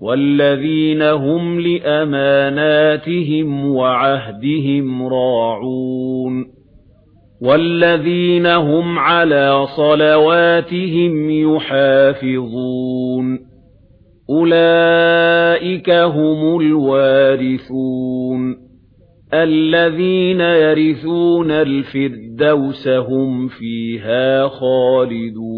وَالَّذِينَ هُمْ لِأَمَانَاتِهِمْ وَعَهْدِهِمْ رَاعُونَ وَالَّذِينَ هُمْ عَلَى صَلَوَاتِهِمْ يُحَافِظُونَ أُولَئِكَ هُمُ الْوَارِثُونَ الَّذِينَ يَرِثُونَ الْفِرْدَوْسَ هُمْ فِيهَا خَالِدُونَ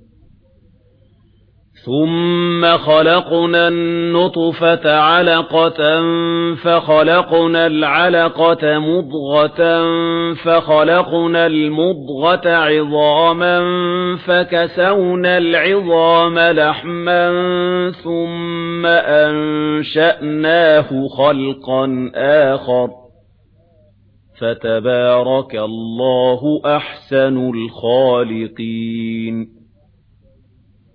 ثُمَّ خَلَقْنَا النُّطْفَةَ عَلَقَةً فَخَلَقْنَا الْعَلَقَةَ مُضْغَةً فَخَلَقْنَا الْمُضْغَةَ عِظَامًا فَكَسَوْنَا الْعِظَامَ لَحْمًا ثُمَّ أَنشَأْنَاهُ خَلْقًا آخَرَ فَتَبَارَكَ اللَّهُ أَحْسَنُ الْخَالِقِينَ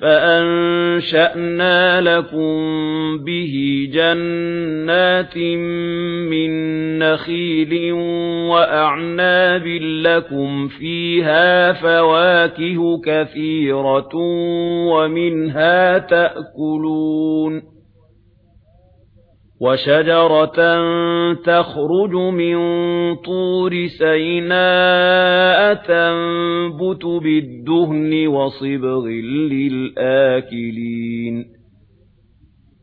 فَأَنشَأْنَا لَكُم بِهِ جَنَّاتٍ مِّن نَّخِيلٍ وَأَعْنَابٍ لَّكُمْ فِيهَا فَوَاكِهُ كَثِيرَةٌ وَمِنْهَا تَأْكُلُونَ وَشَجَرَةً تَخْرُجُ مِنْ طُورِ سَيْنَاءَ تَنبُتُ بِالدُّهْنِ وَصِبْغٍ لِلآكِلِينَ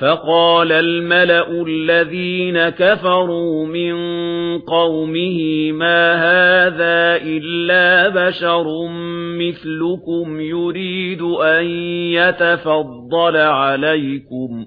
فَقَالَ الْمَلَأُ الَّذِينَ كَفَرُوا مِنْ قَوْمِهِ مَا هَذَا إِلَّا بَشَرٌ مِثْلُكُمْ يُرِيدُ أَنْ يَتَفَضَّلَ عَلَيْكُمْ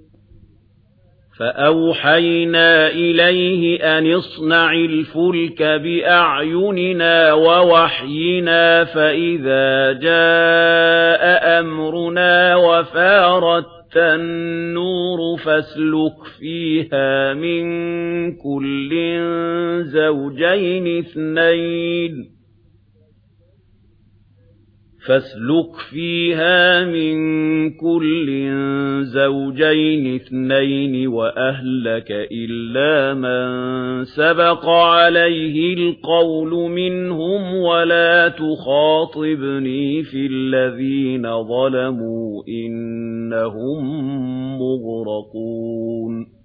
فأوحينا إليه أن اصنع الفلك بأعيننا ووحينا فإذا جاء أمرنا وفارت النور فاسلك فيها من كل زوجين اثنين فاسلك فيها من كل زوجين اثنين وأهلك إلا من سبق عليه القول منهم ولا تخاطبني في الذين ظلموا إنهم مغرقون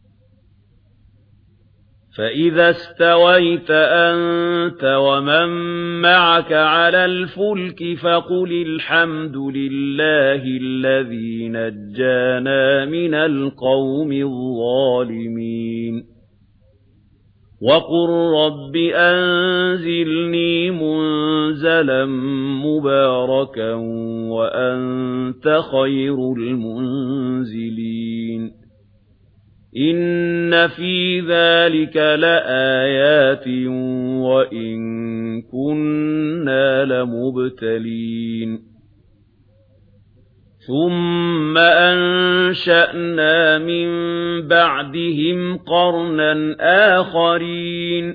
فَإِذَا اسْتَوَيْتَ أَنْتَ وَمَنْ مَعَكَ عَلَى الْفُلْكِ فَقُلِ الْحَمْدُ لِلَّهِ الَّذِي نَجَّانَا مِنَ الْقَوْمِ الظَّالِمِينَ وَقُلْ رَبِّ أَنْزِلْنِي مُنْزَلًا مُبَارَكًا وَأَنْتَ خَيْرُ الْمُنْزِلِينَ إِنَّ فِي ذَلِكَ لَآيَاتٍ وَإِن كُنَّا لَمُبْتَلِينَ ثُمَّ أَنشَأْنَا مِن بَعْدِهِمْ قَرْنًا آخَرِينَ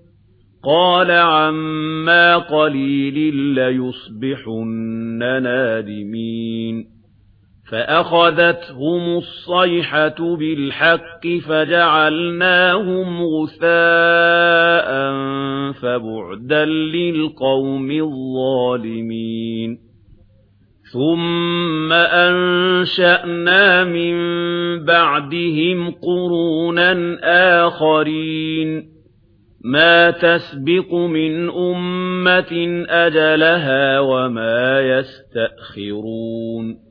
قَالَ عَمَّا قَلِيلٍ لَّيُصْبِحُنَّ نَادِمِينَ. فَأَخَذَتْهُمُ الصَّيْحَةُ بِالْحَقِّ فَجَعَلْنَاهُمْ غُثَاءً فَبُعْدًا لِّلْقَوْمِ الظَّالِمِينَ. ثُمَّ أَنشَأْنَا مِن بَعْدِهِمْ قُرُونًا آخَرِينَ. مَا تَسْبِقُ مِنْ أُمَّةٍ أَجَلَهَا وَمَا يَسْتَأْخِرُونَ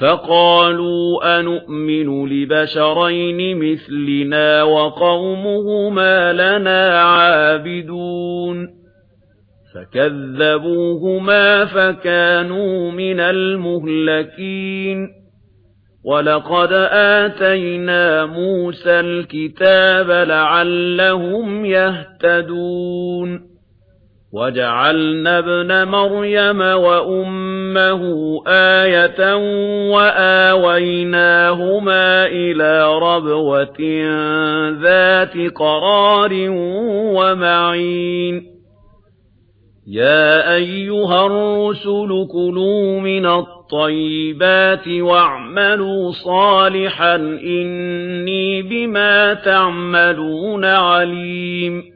فَقَالُوا أَنُؤْمِنُ لِبَشَرَيْنِ مِثْلِنَا وَقَوْمُهُمَا لَنَا عَابِدُونَ فَكَذَّبُوهُمَا فَكَانُوا مِنَ الْمُهْلَكِينَ وَلَقَدْ آتَيْنَا مُوسَى الْكِتَابَ لَعَلَّهُمْ يَهْتَدُونَ وَجَعَلْنَا ابْنَ مَرْيَمَ وَأُمَّهُ آيَةً وَآوَيْنَاهُمَا إِلَى رَبْوَةٍ ذَاتِ قَرَارٍ وَمَعِينٍ يَا أَيُّهَا الرُّسُلُ كُلُوا مِنَ الطَّيِّبَاتِ وَاعْمَلُوا صَالِحًا إِنِّي بِمَا تَعْمَلُونَ عَلِيمٌ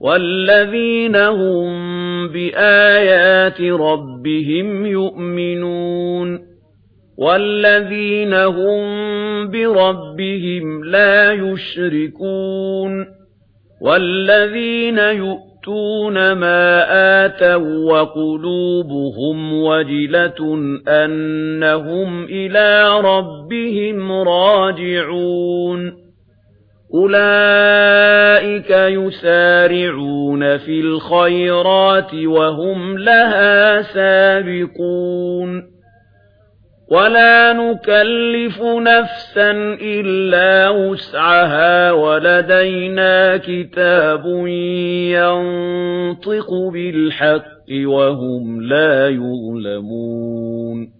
وَالَّذِينَ هُمْ بِآيَاتِ رَبِّهِمْ يُؤْمِنُونَ وَالَّذِينَ هُمْ بِرَبِّهِمْ لَا يُشْرِكُونَ وَالَّذِينَ يُؤْتُونَ مَا آتَوا وَقُلُوبُهُمْ وَجِلَةٌ أَنَّهُمْ إِلَى رَبِّهِمْ رَاجِعُونَ أُولَئِكَ يُسَارِعُونَ فِي الْخَيْرَاتِ وَهُمْ لَهَا سَابِقُونَ وَلَا نُكَلِّفُ نَفْسًا إِلَّا وُسْعَهَا وَلَدَيْنَا كِتَابٌ يَنطِقُ بِالْحَقِّ وَهُمْ لَا يُظْلَمُونَ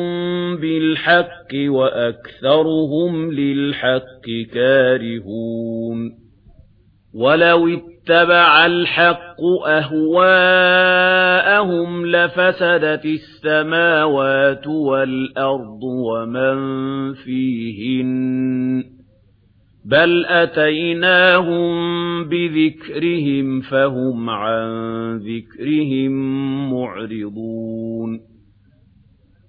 بِالْحَقِّ وَأَكْثَرُهُمْ لِلْحَقِّ كَارِهُونَ وَلَوْ اتَّبَعَ الْحَقُّ أَهْوَاءَهُمْ لَفَسَدَتِ السَّمَاوَاتُ وَالْأَرْضُ وَمَن فِيهِنَّ بَلْ أَتَيْنَاهُمْ بِذِكْرِهِمْ فَهُمْ عَن ذِكْرِهِمْ مُعْرِضُونَ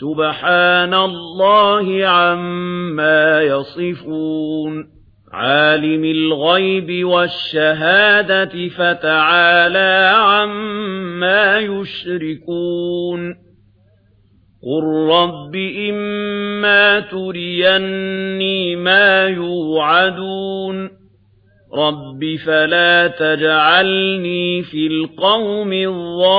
سبحان الله عما يصفون عالم الغيب والشهادة فتعالى عما يشركون قُل رَّبِّ إِمَّا تُرِيَنِّي مَا يُوعَدُونَ رَبِّ فَلَا تَجْعَلْنِي فِي الْقَوْمِ الظَّالِمِينَ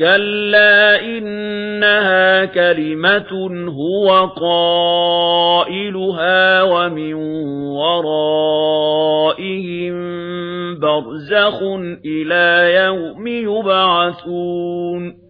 كلا إنها كلمة هو قائلها ومن ورائهم برزخ إلى يوم يبعثون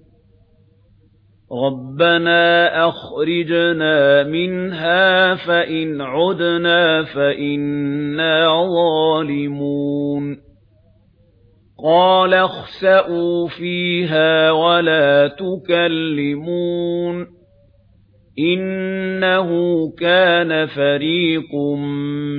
رَبَّنَا أَخْرِجْنَا مِنْهَا فَإِنْ عُدْنَا فَإِنَّا ظَالِمُونَ قَالَ اخْسَؤُوا فِيهَا وَلَا تُكَلِّمُونِ إِنَّهُ كَانَ فَرِيقٌ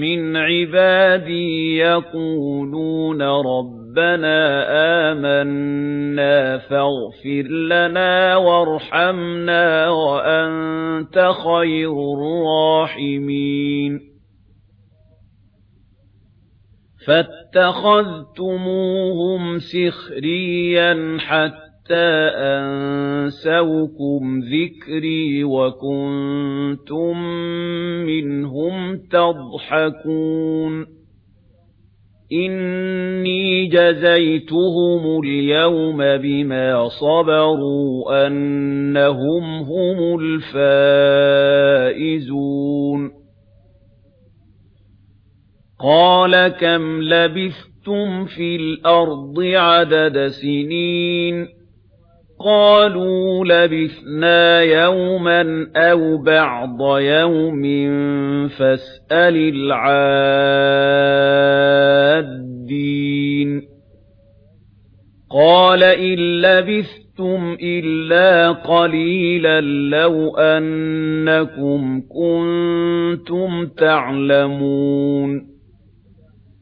مِنْ عِبَادِي يَقُولُونَ رَبَّنَا آمَنَّا فَاغْفِرْ لَنَا وَارْحَمْنَا وَأَنْتَ خَيْرُ الرَّاحِمِينَ فَاتَّخَذْتُمُوهُمْ سِخْرِيًّا حَتَّى حَتَّى أَنسَوْكُمْ ذِكْرِي وَكُنْتُمْ مِنْهُمْ تَضْحَكُونَ إِنِّي جَزَيْتُهُمُ الْيَوْمَ بِمَا صَبَرُوا أَنَّهُمْ هُمُ الْفَائِزُونَ قَالَ كَمْ لَبِثْتُمْ فِي الْأَرْضِ عَدَدَ سِنِينَ قَالُوا لَبِثْنَا يَوْمًا أَوْ بَعْضَ يَوْمٍ فَاسْأَلِ الْعَادِّينَ. قَالَ إِن لَّبِثْتُمْ إِلَّا قَلِيلًا لَّوْ أَنَّكُمْ كُنتُمْ تَعْلَمُونَ.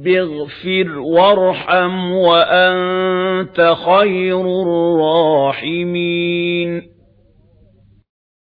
رب اغفر وارحم وأنت خير الراحمين